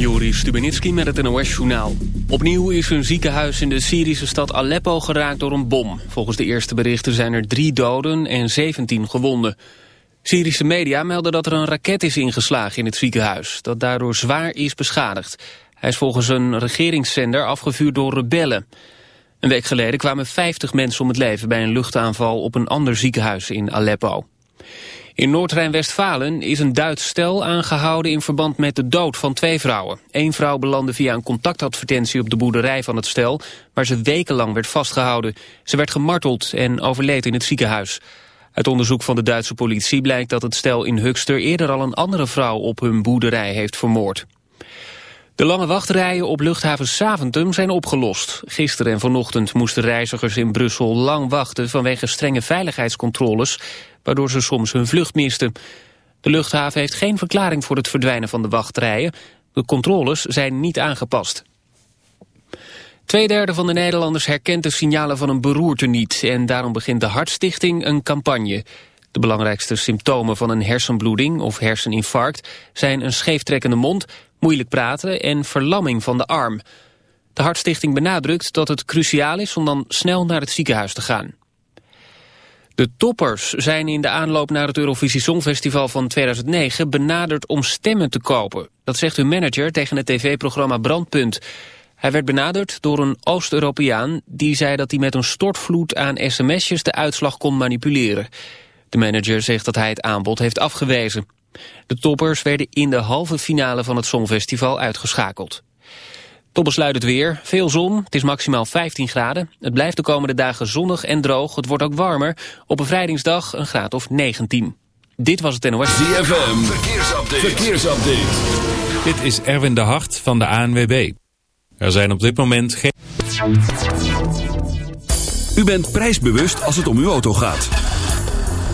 Juri Stubenitski met het NOS-journaal. Opnieuw is een ziekenhuis in de Syrische stad Aleppo geraakt door een bom. Volgens de eerste berichten zijn er drie doden en 17 gewonden. Syrische media melden dat er een raket is ingeslagen in het ziekenhuis... dat daardoor zwaar is beschadigd. Hij is volgens een regeringszender afgevuurd door rebellen. Een week geleden kwamen 50 mensen om het leven... bij een luchtaanval op een ander ziekenhuis in Aleppo. In Noord-Rijn-Westfalen is een Duits stel aangehouden in verband met de dood van twee vrouwen. Eén vrouw belandde via een contactadvertentie op de boerderij van het stel, waar ze wekenlang werd vastgehouden. Ze werd gemarteld en overleed in het ziekenhuis. Uit onderzoek van de Duitse politie blijkt dat het stel in Hukster eerder al een andere vrouw op hun boerderij heeft vermoord. De lange wachtrijen op luchthaven Saventum zijn opgelost. Gisteren en vanochtend moesten reizigers in Brussel lang wachten vanwege strenge veiligheidscontroles, waardoor ze soms hun vlucht misten. De luchthaven heeft geen verklaring voor het verdwijnen van de wachtrijen. De controles zijn niet aangepast. Tweederde van de Nederlanders herkent de signalen van een beroerte niet... en daarom begint de Hartstichting een campagne. De belangrijkste symptomen van een hersenbloeding of herseninfarct... zijn een scheeftrekkende mond, moeilijk praten en verlamming van de arm. De Hartstichting benadrukt dat het cruciaal is om dan snel naar het ziekenhuis te gaan. De toppers zijn in de aanloop naar het Eurovisie Songfestival van 2009 benaderd om stemmen te kopen. Dat zegt hun manager tegen het tv-programma Brandpunt. Hij werd benaderd door een Oost-Europeaan die zei dat hij met een stortvloed aan sms'jes de uitslag kon manipuleren. De manager zegt dat hij het aanbod heeft afgewezen. De toppers werden in de halve finale van het Songfestival uitgeschakeld. Tot besluit het weer. Veel zon. Het is maximaal 15 graden. Het blijft de komende dagen zonnig en droog. Het wordt ook warmer. Op bevrijdingsdag een graad of 19. Dit was het NOS. ZFM. Verkeersupdate. Verkeersupdate. Dit is Erwin de Hart van de ANWB. Er zijn op dit moment geen... U bent prijsbewust als het om uw auto gaat.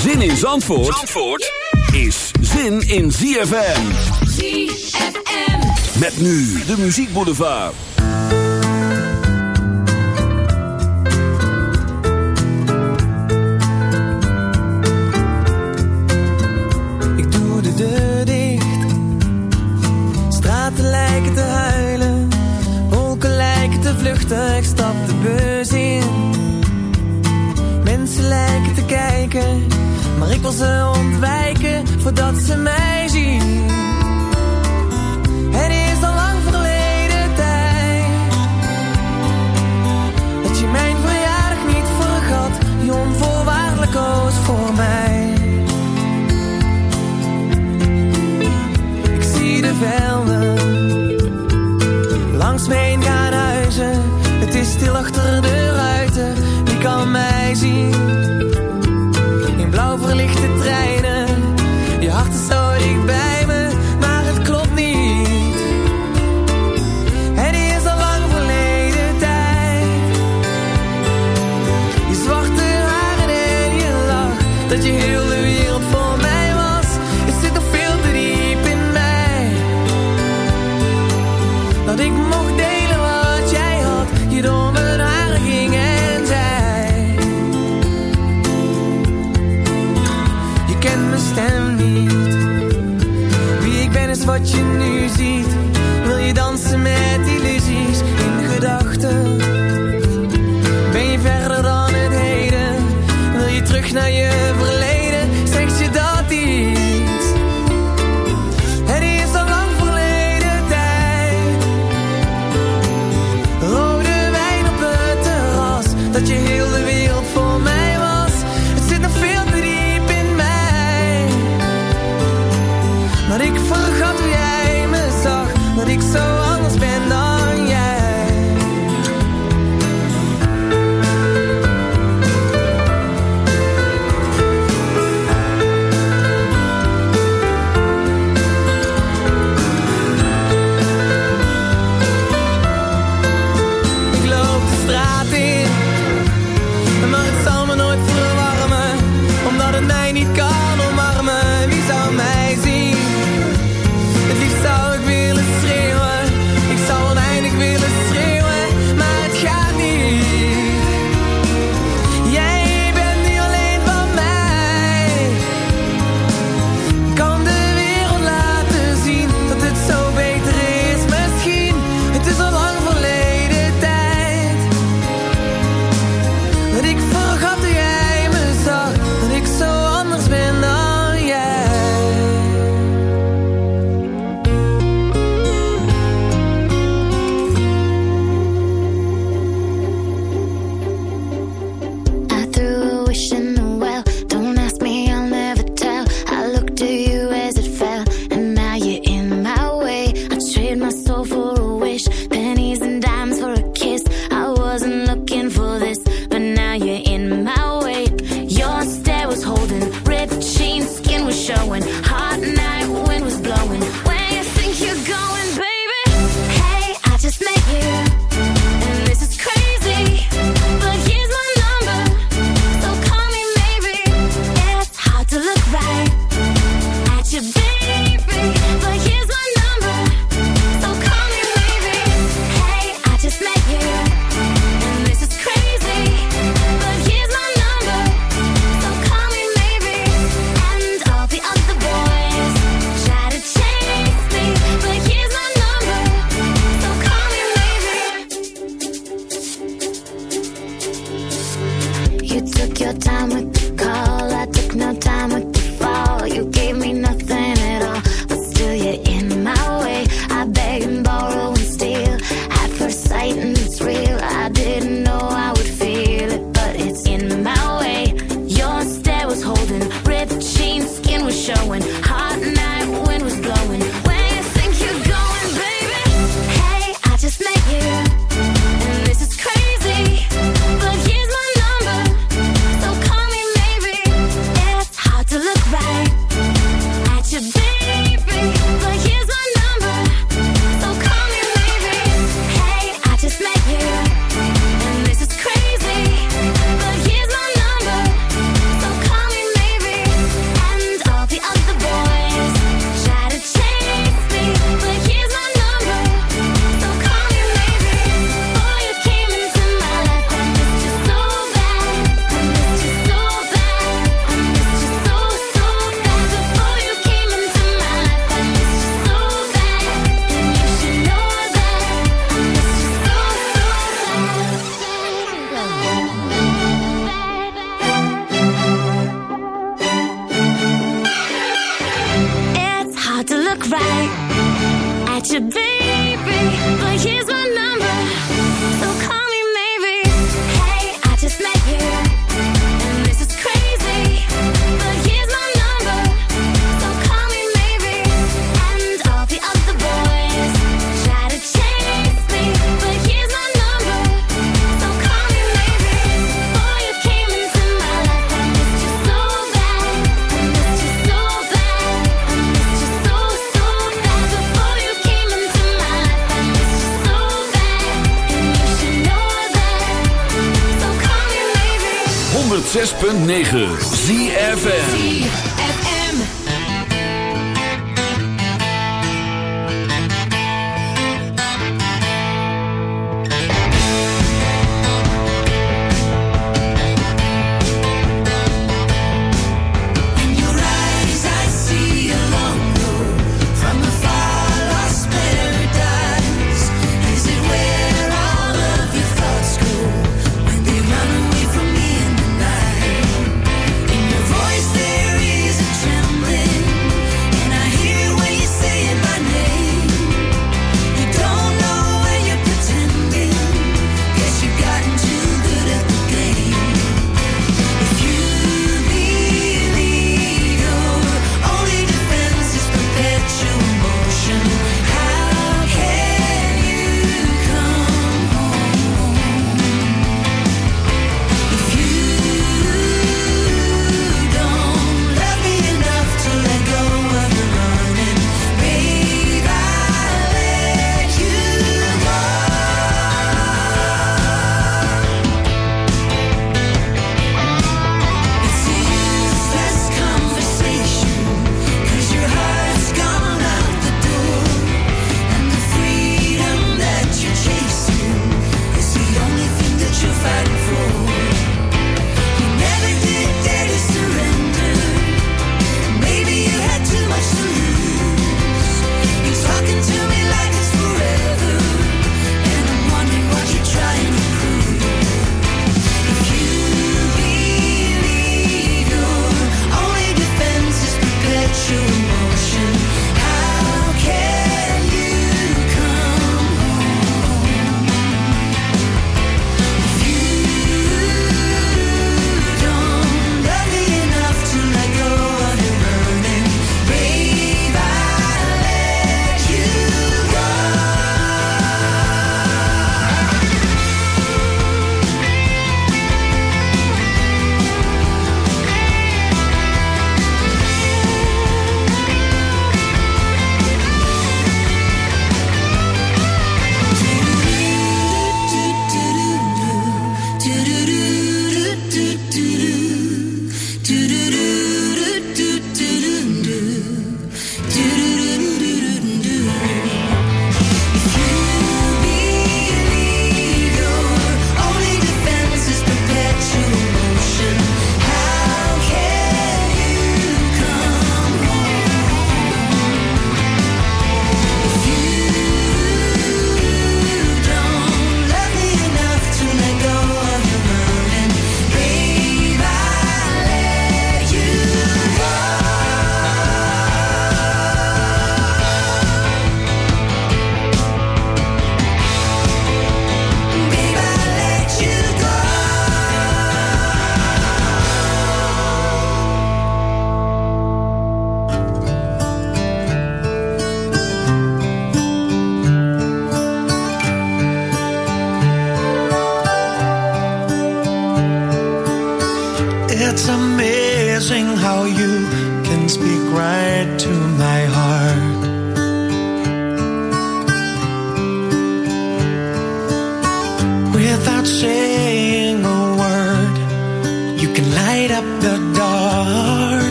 Zin in Zandvoort, Zandvoort is zin in ZFM. ZFM. Met nu de muziekboulevard. Ik doe de deur dicht. Straten lijken te huilen. Wolken lijken te vluchten. Ik stap de bus in. Mensen lijken te kijken. Maar ik wil ze ontwijken voordat ze mij zien.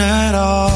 at all.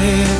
live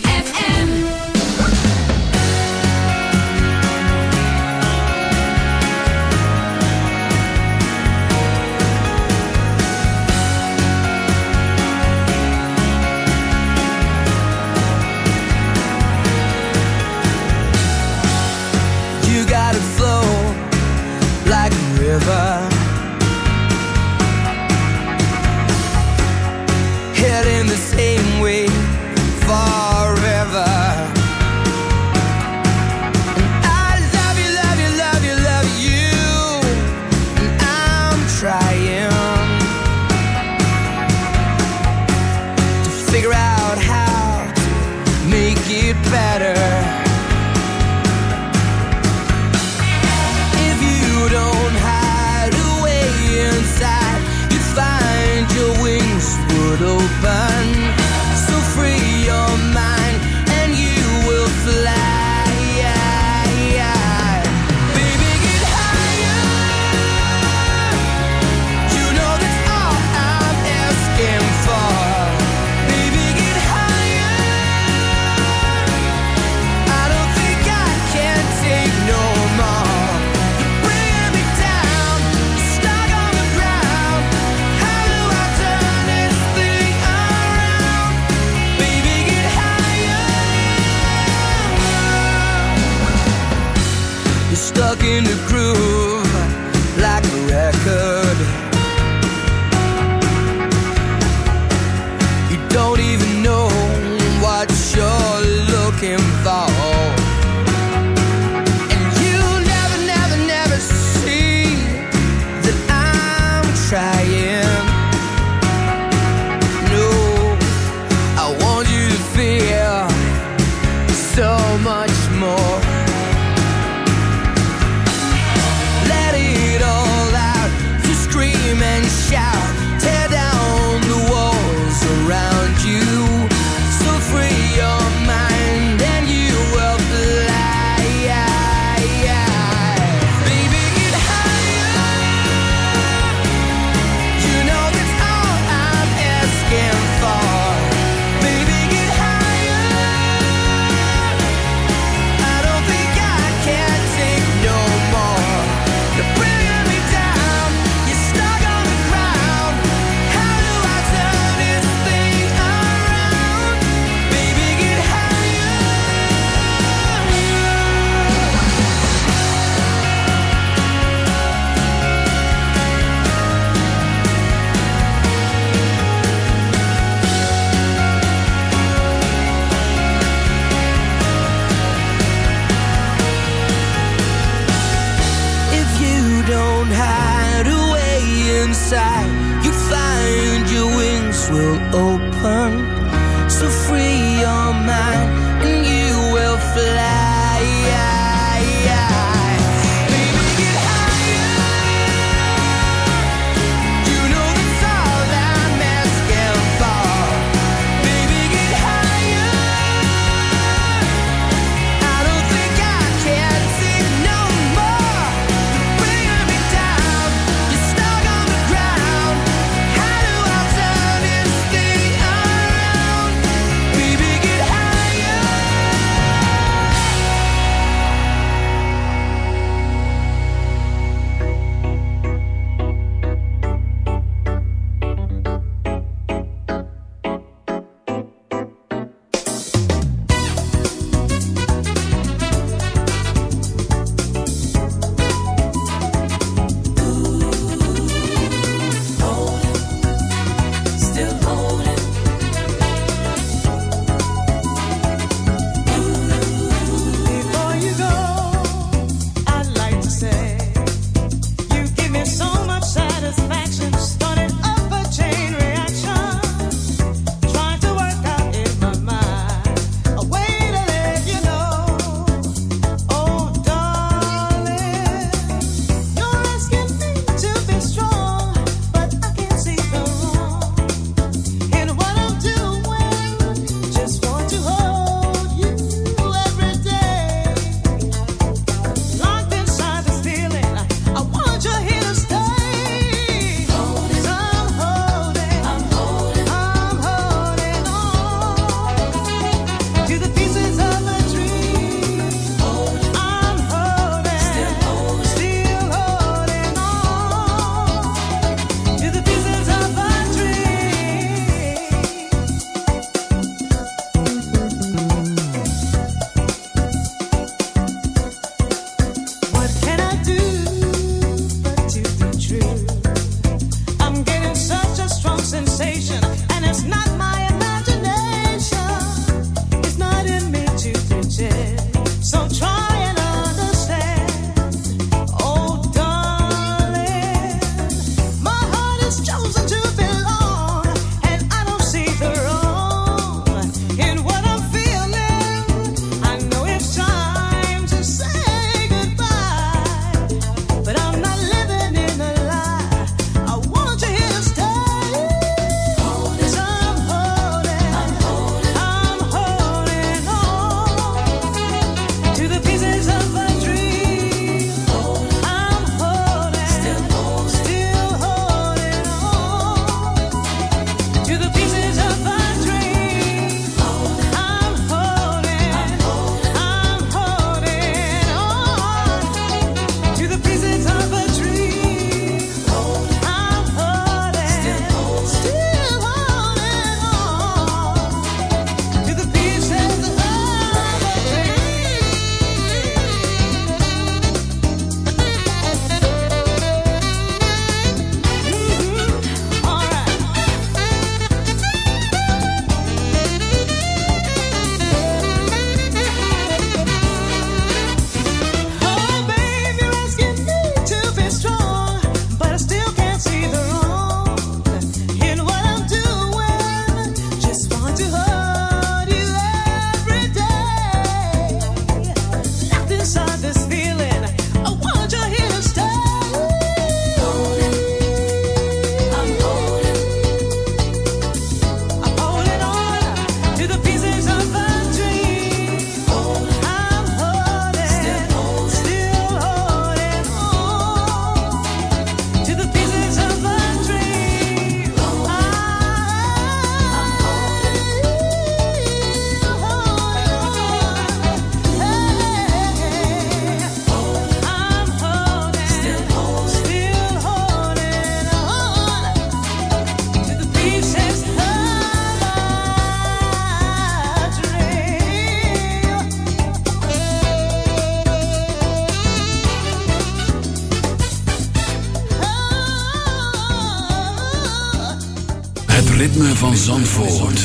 van Zandvoort.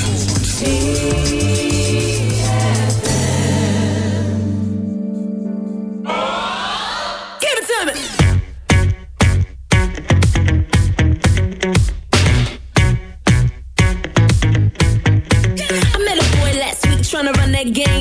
Trying to run that game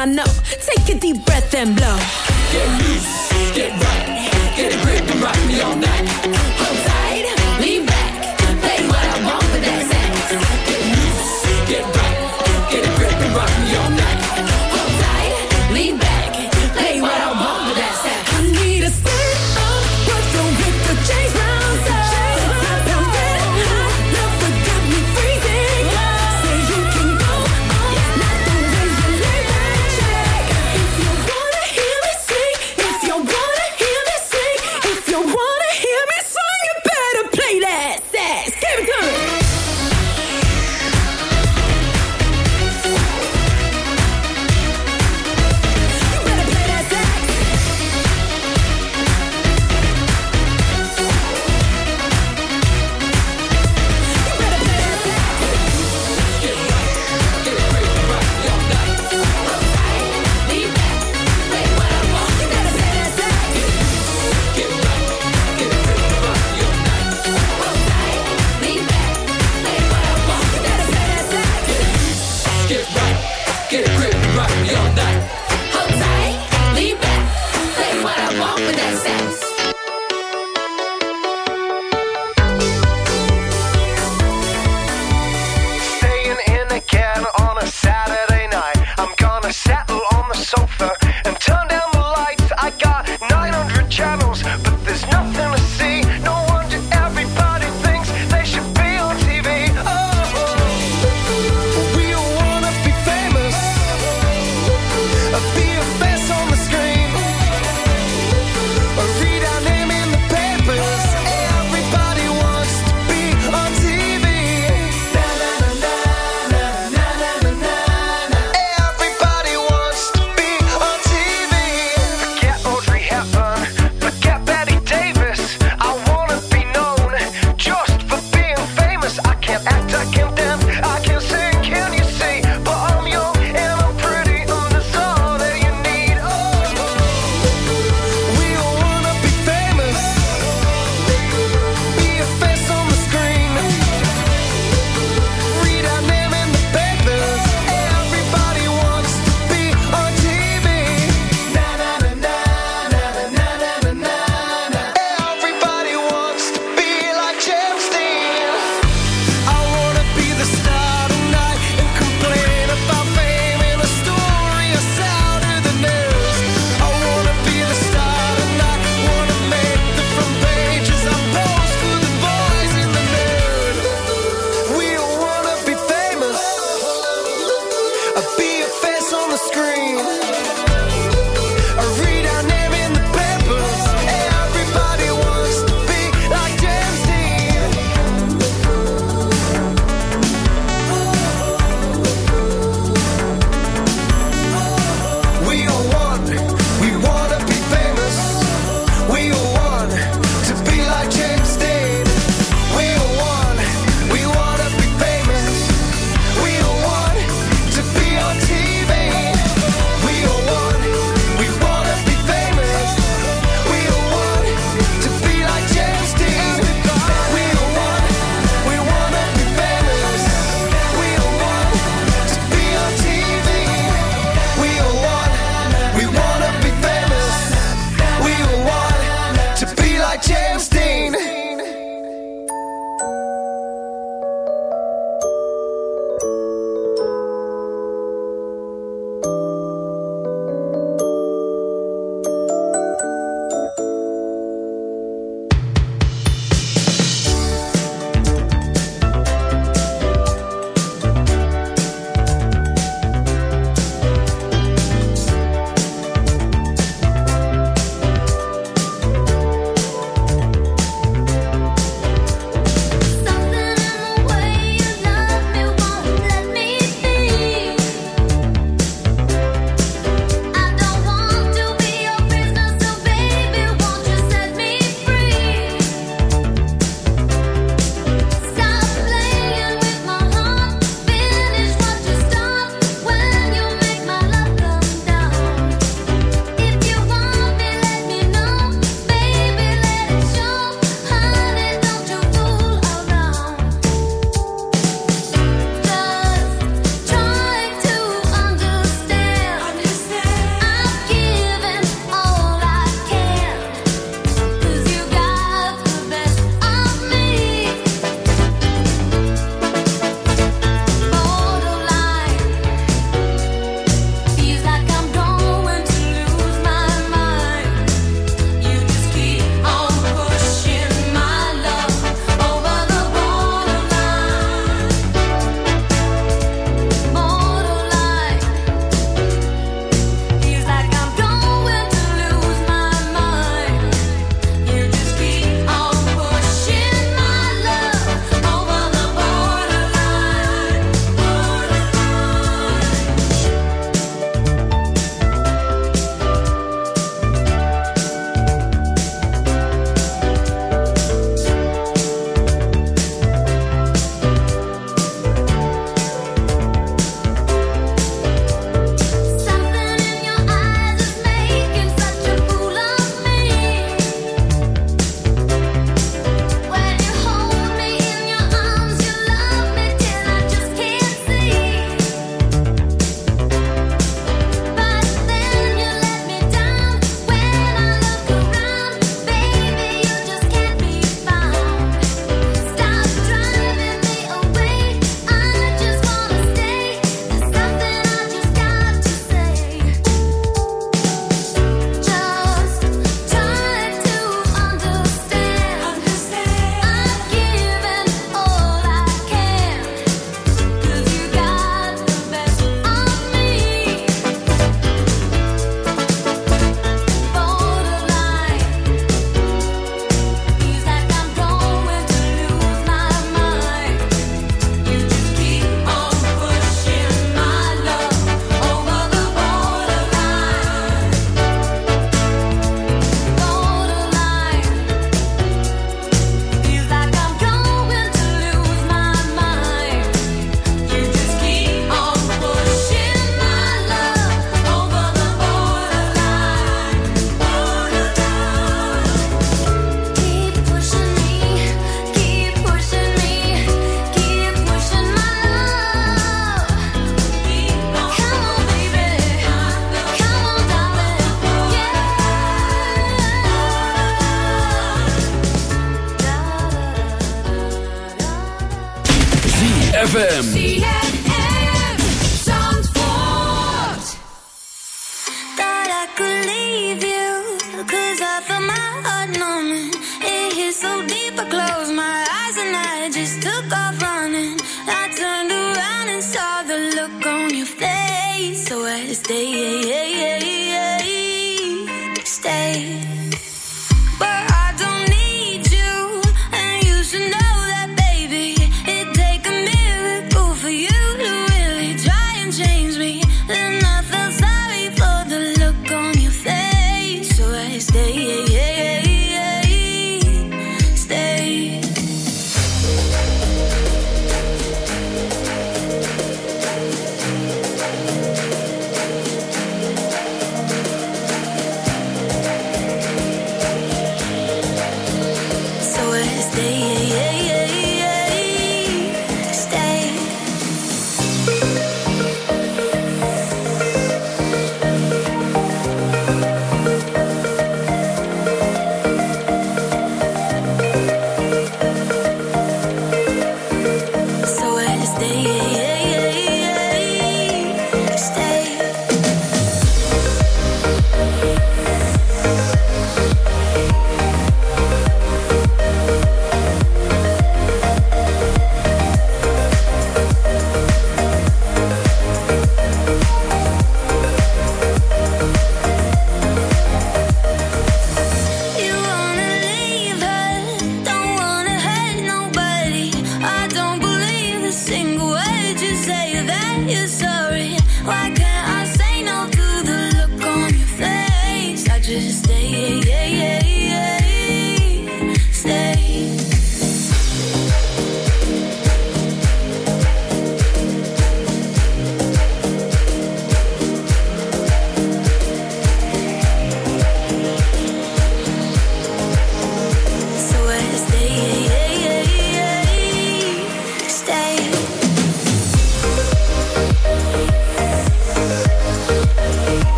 I know.